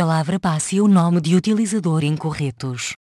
palavra passe o nome de utilizador incorretos.